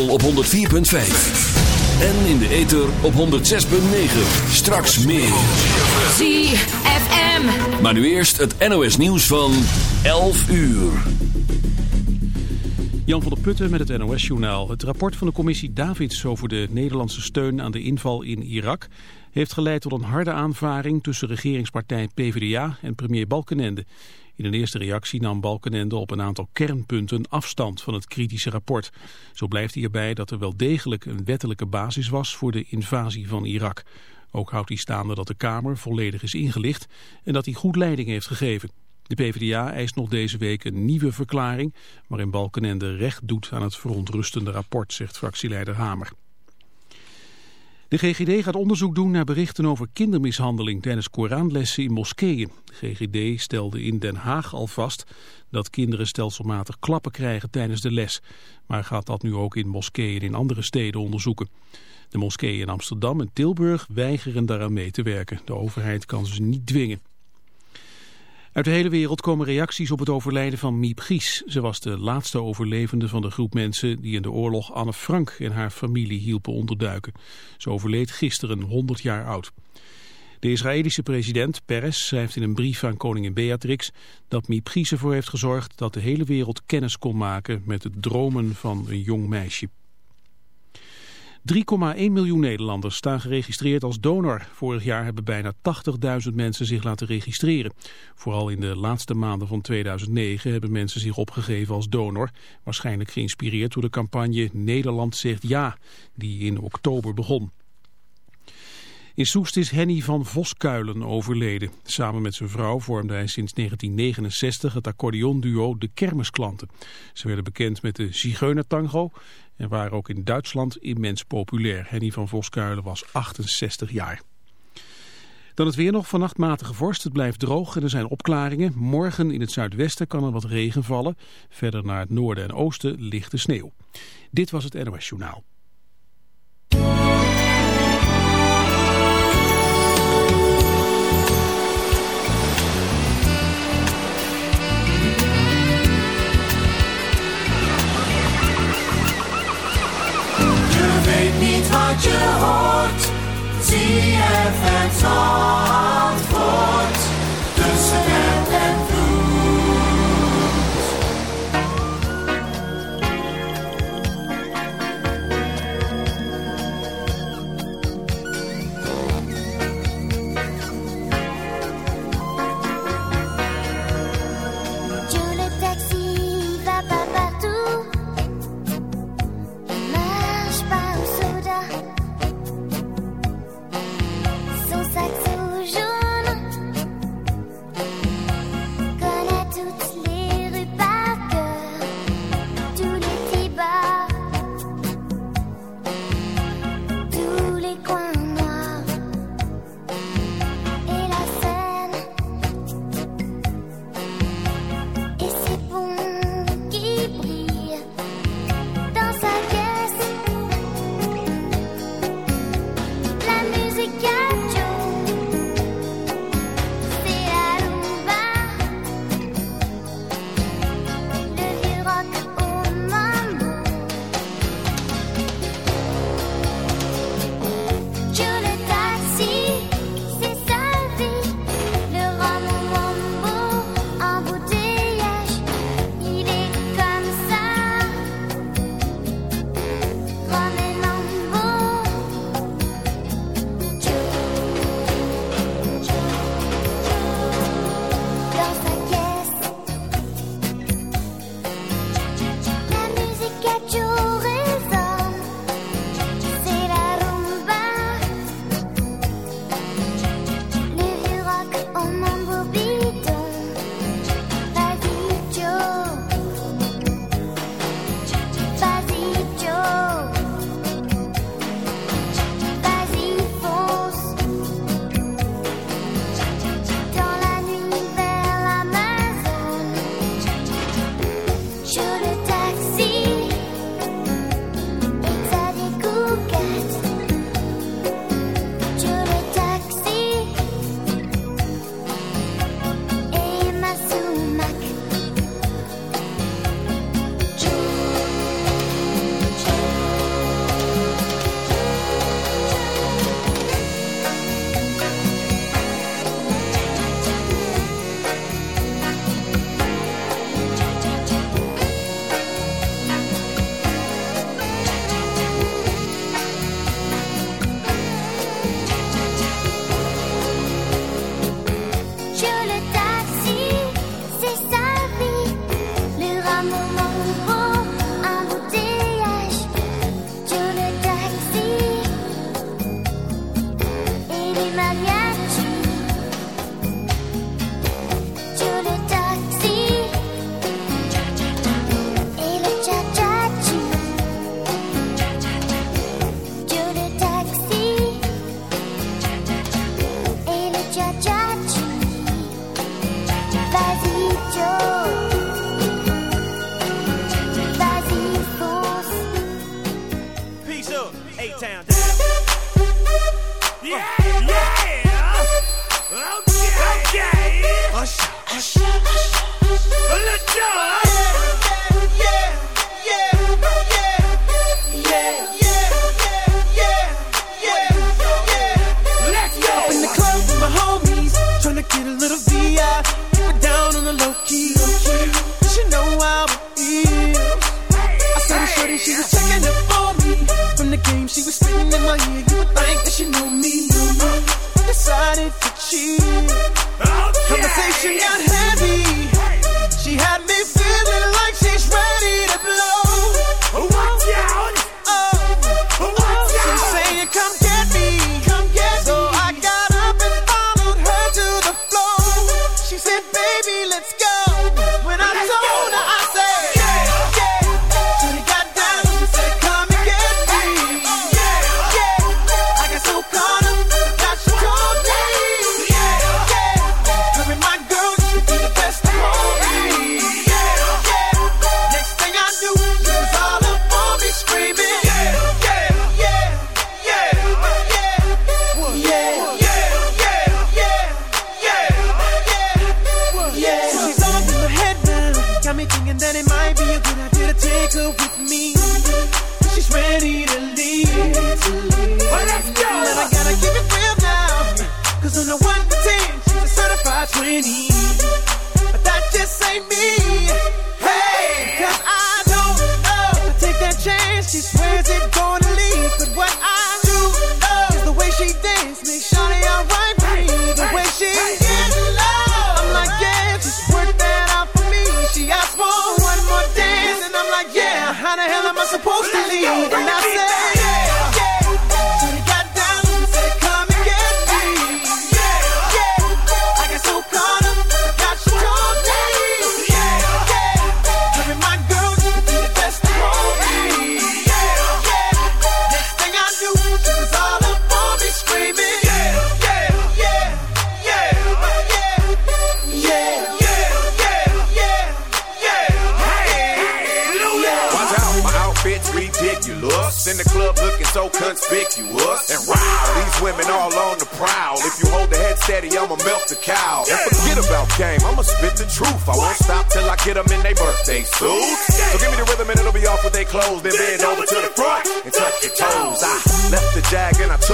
kabel op 104.5. En in de ether op 106.9. Straks meer. ZFM. Maar nu eerst het NOS nieuws van 11 uur. Jan van der Putten met het NOS-journaal. Het rapport van de commissie Davids over de Nederlandse steun aan de inval in Irak... heeft geleid tot een harde aanvaring tussen regeringspartij PvdA en premier Balkenende. In een eerste reactie nam Balkenende op een aantal kernpunten afstand van het kritische rapport. Zo blijft hij erbij dat er wel degelijk een wettelijke basis was voor de invasie van Irak. Ook houdt hij staande dat de Kamer volledig is ingelicht en dat hij goed leiding heeft gegeven. De PvdA eist nog deze week een nieuwe verklaring waarin Balkenende recht doet aan het verontrustende rapport, zegt fractieleider Hamer. De GGD gaat onderzoek doen naar berichten over kindermishandeling tijdens Koranlessen in moskeeën. De GGD stelde in Den Haag al vast dat kinderen stelselmatig klappen krijgen tijdens de les. Maar gaat dat nu ook in moskeeën in andere steden onderzoeken. De moskeeën in Amsterdam en Tilburg weigeren daaraan mee te werken. De overheid kan ze niet dwingen. Uit de hele wereld komen reacties op het overlijden van Miep Gies. Ze was de laatste overlevende van de groep mensen die in de oorlog Anne Frank en haar familie hielpen onderduiken. Ze overleed gisteren 100 jaar oud. De Israëlische president Peres schrijft in een brief aan koningin Beatrix dat Miep Gies ervoor heeft gezorgd dat de hele wereld kennis kon maken met het dromen van een jong meisje. 3,1 miljoen Nederlanders staan geregistreerd als donor. Vorig jaar hebben bijna 80.000 mensen zich laten registreren. Vooral in de laatste maanden van 2009 hebben mensen zich opgegeven als donor. Waarschijnlijk geïnspireerd door de campagne Nederland zegt ja, die in oktober begon. In Soest is Henny van Voskuilen overleden. Samen met zijn vrouw vormde hij sinds 1969 het accordeonduo De Kermisklanten. Ze werden bekend met de Zigeunertango en waren ook in Duitsland immens populair. Henny van Voskuilen was 68 jaar. Dan het weer nog, vannacht matige vorst. Het blijft droog en er zijn opklaringen. Morgen in het zuidwesten kan er wat regen vallen. Verder naar het noorden en oosten ligt de sneeuw. Dit was het NOS Journaal. Wat je hoort. ZFM Zandvoort.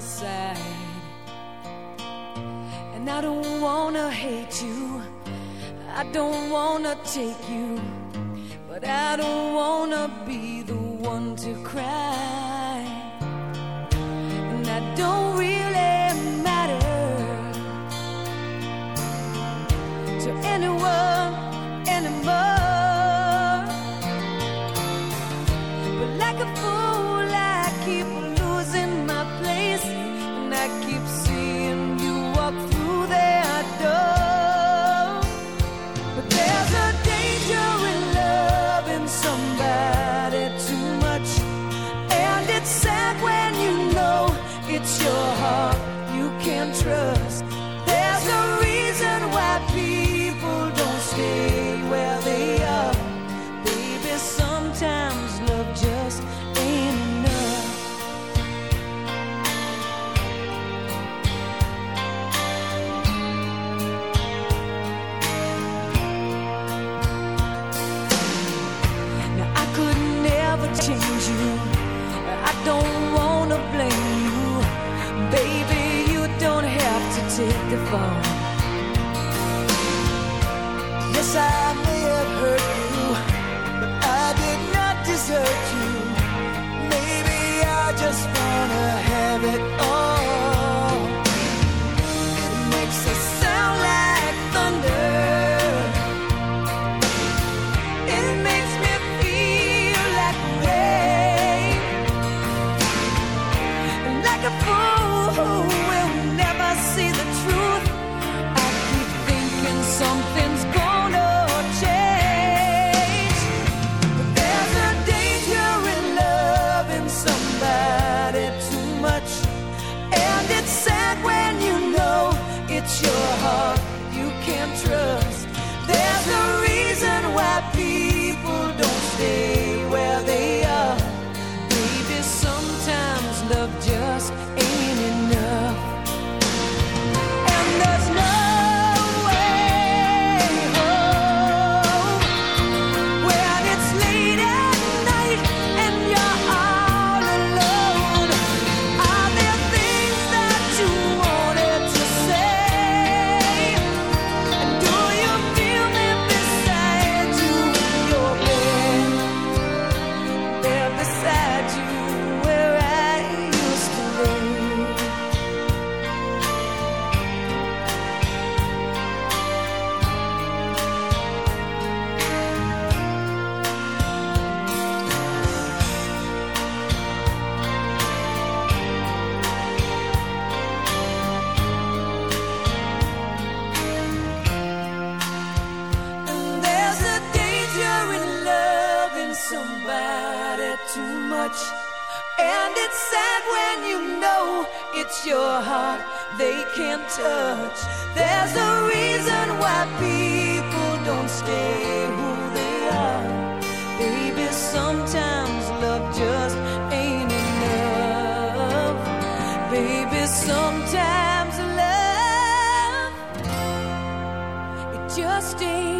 side. And I don't wanna hate you, I don't wanna take you, but I don't wanna be blame you. Baby, you don't have to take the fall. Yes, I may have hurt you, but I did not desert you. Maybe I just wanna have it much. And it's sad when you know it's your heart they can't touch. There's a reason why people don't stay who they are. Baby, sometimes love just ain't enough. Baby, sometimes love it just ain't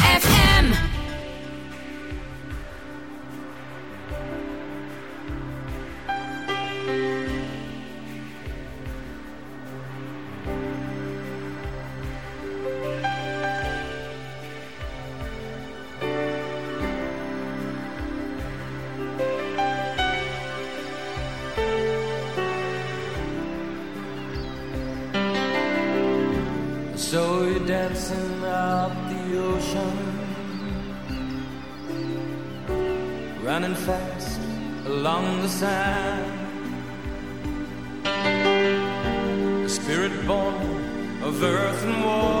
spirit born of earth and water,